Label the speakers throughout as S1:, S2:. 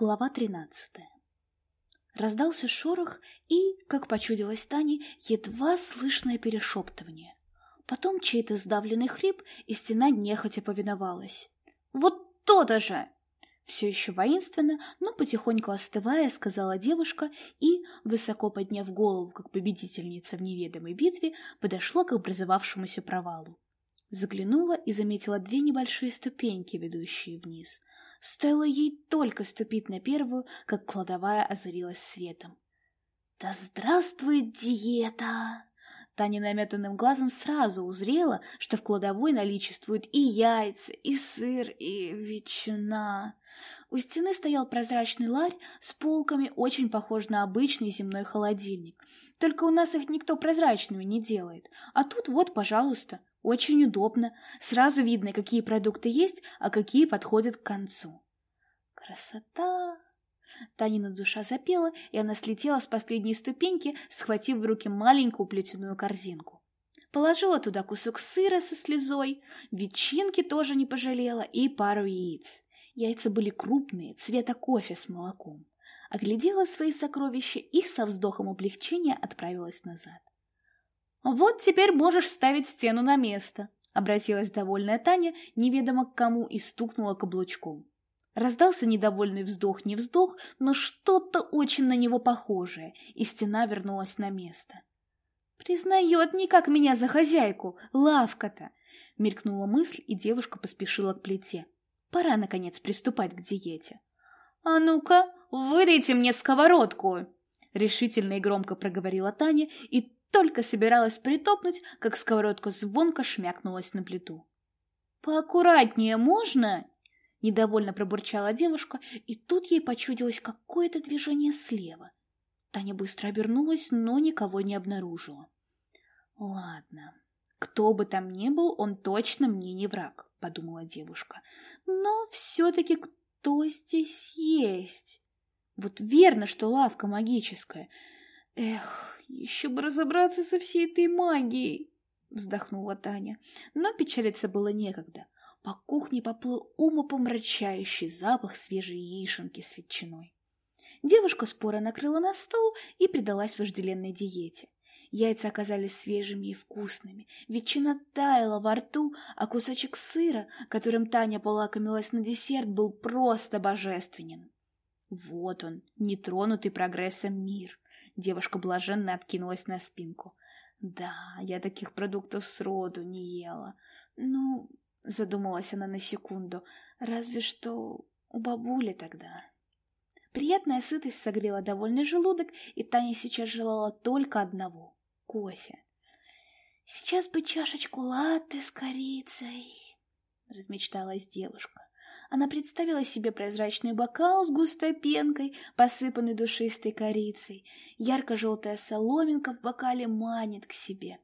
S1: Глава тринадцатая. Раздался шорох и, как почудилось Тане, едва слышное перешептывание. Потом чей-то сдавленный хрип, и стена нехотя повиновалась. «Вот то-то же!» Все еще воинственно, но потихоньку остывая, сказала девушка и, высоко подняв голову, как победительница в неведомой битве, подошла к образовавшемуся провалу. Заглянула и заметила две небольшие ступеньки, ведущие вниз — Стоило ей только ступить на первую, как кладовая озарилась светом. «Да здравствует диета!» Таня наметанным глазом сразу узрела, что в кладовой наличествуют и яйца, и сыр, и ветчина. У стены стоял прозрачный ларь с полками, очень похож на обычный земной холодильник. Только у нас их никто прозрачными не делает. А тут вот, пожалуйста, очень удобно. Сразу видно, какие продукты есть, а какие подходят к концу. Красота! Танина душа запела, и она слетела с последней ступеньки, схватив в руки маленькую плетяную корзинку. Положила туда кусок сыра со слезой, ветчинки тоже не пожалела и пару яиц. Яйца были крупные, цвета кофе с молоком. Оглядела свои сокровища и со вздохом облегчения отправилась назад. «Вот теперь можешь ставить стену на место», — обратилась довольная Таня, неведомо к кому, и стукнула каблучком. Раздался недовольный вздох, не вздох, но что-то очень на него похожее, и стена вернулась на место. «Признает не как меня за хозяйку, лавка-то!» — мелькнула мысль, и девушка поспешила к плите. Пора, наконец, приступать к диете. «А ну-ка, выдайте мне сковородку!» Решительно и громко проговорила Таня, и только собиралась притопнуть, как сковородка звонко шмякнулась на плиту. «Поаккуратнее можно?» — недовольно пробурчала девушка, и тут ей почудилось какое-то движение слева. Таня быстро обернулась, но никого не обнаружила. «Ладно, кто бы там ни был, он точно мне не враг», — подумала девушка. «Но все-таки кто здесь есть? Вот верно, что лавка магическая. Эх, еще бы разобраться со всей этой магией, вздохнула Таня. Но печалиться было некогда. По кухне поплыл умопомрачающий запах свежей яишенки с ветчиной. Девушка споро накрыла на стол и предалась вожделенной диете. Яйца оказались свежими и вкусными, ветчина таяла во рту, а кусочек сыра, которым Таня полакомилась на десерт, был просто божественен. Вот он, нетронутый прогрессом мир. Девушка блаженно откинулась на спинку. «Да, я таких продуктов сроду не ела. Ну, — задумалась она на секунду, — разве что у бабули тогда». Приятная сытость согрела довольный желудок, и Таня сейчас желала только одного — кофе. «Сейчас бы чашечку латте с корицей», — размечталась девушка. Она представила себе прозрачный бокал с густой пенкой, посыпанный душистой корицей. Ярко-желтая соломинка в бокале манит к себе.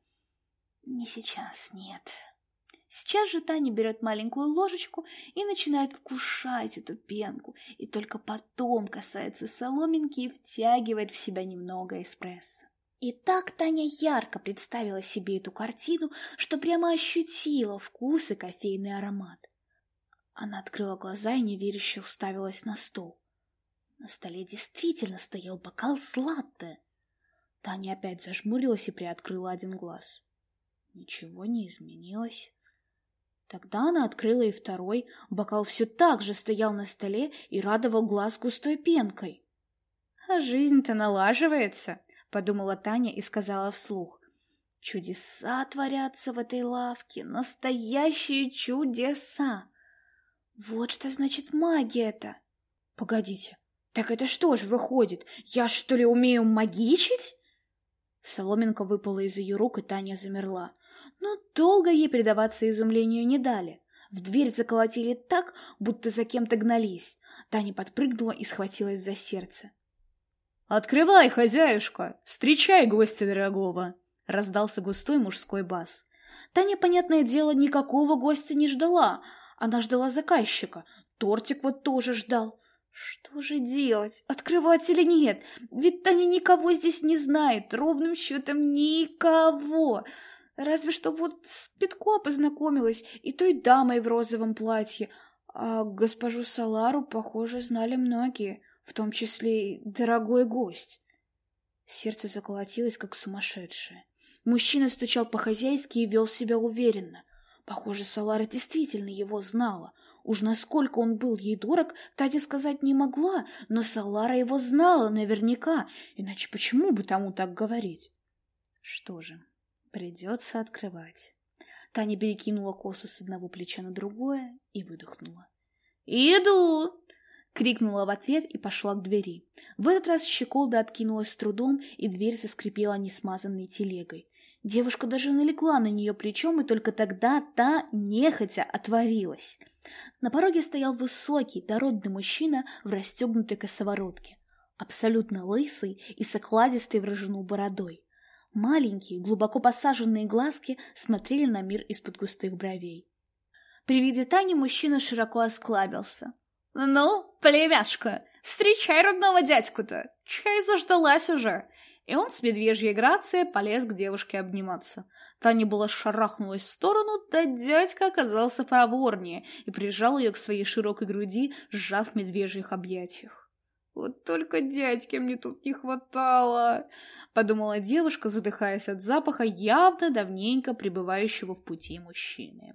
S1: Не сейчас, нет. Сейчас же Таня берет маленькую ложечку и начинает вкушать эту пенку, и только потом касается соломинки и втягивает в себя немного эспрессо. И так Таня ярко представила себе эту картину, что прямо ощутила вкус и кофейный аромат. Она открыла глаза и неверяще уставилась на стол. На столе действительно стоял бокал с латте. Таня опять зажмурилась и приоткрыла один глаз. Ничего не изменилось. Тогда она открыла и второй. Бокал все так же стоял на столе и радовал глаз густой пенкой. «А жизнь-то налаживается», — подумала Таня и сказала вслух. «Чудеса творятся в этой лавке, настоящие чудеса!» Вот что значит магия-то. Погодите, так это что ж выходит? Я что ли умею магичить? Соломинка выпала из ее рук, и Таня замерла. Но долго ей предаваться изумлению не дали. В дверь заколотили так, будто за кем-то гнались. Таня подпрыгнула и схватилась за сердце. «Открывай, хозяюшка! Встречай гостя дорогого!» — раздался густой мужской бас. Таня, понятное дело, никакого гостя не ждала, она ждала заказчика. Тортик вот тоже ждал. Что же делать? Открывать или нет? Ведь Таня никого здесь не знает. Ровным счетом никого. Разве что вот с Петко познакомилась и той дамой в розовом платье. А госпожу Салару, похоже, знали многие, в том числе и дорогой гость. Сердце заколотилось, как сумасшедшее. Мужчина стучал по-хозяйски и вел себя уверенно. Похоже, Салара действительно его знала. Уж насколько он был ей дорог, Таня сказать не могла, но Салара его знала наверняка, иначе почему бы тому так говорить? Что же, придется открывать. Таня перекинула косу с одного плеча на другое и выдохнула. «Иду!» — крикнула в ответ и пошла к двери. В этот раз щеколда откинулась с трудом, и дверь заскрипела несмазанной телегой. Девушка даже налегла на нее плечом, и только тогда та нехотя отворилась. На пороге стоял высокий, дородный мужчина в расстегнутой косоворотке, абсолютно лысый и с окладистой вражену бородой. Маленькие, глубоко посаженные глазки смотрели на мир из-под густых бровей. При виде Тани мужчина широко осклабился. «Ну, племяшка, встречай родного дядьку-то! Чай заждалась уже!» И он с медвежьей грацией полез к девушке обниматься. Таня была шарахнулась в сторону, да дядька оказался проворнее и прижал ее к своей широкой груди, сжав в медвежьих объятиях. «Вот только дядьки мне тут не хватало!» — подумала девушка, задыхаясь от запаха явно давненько пребывающего в пути мужчины.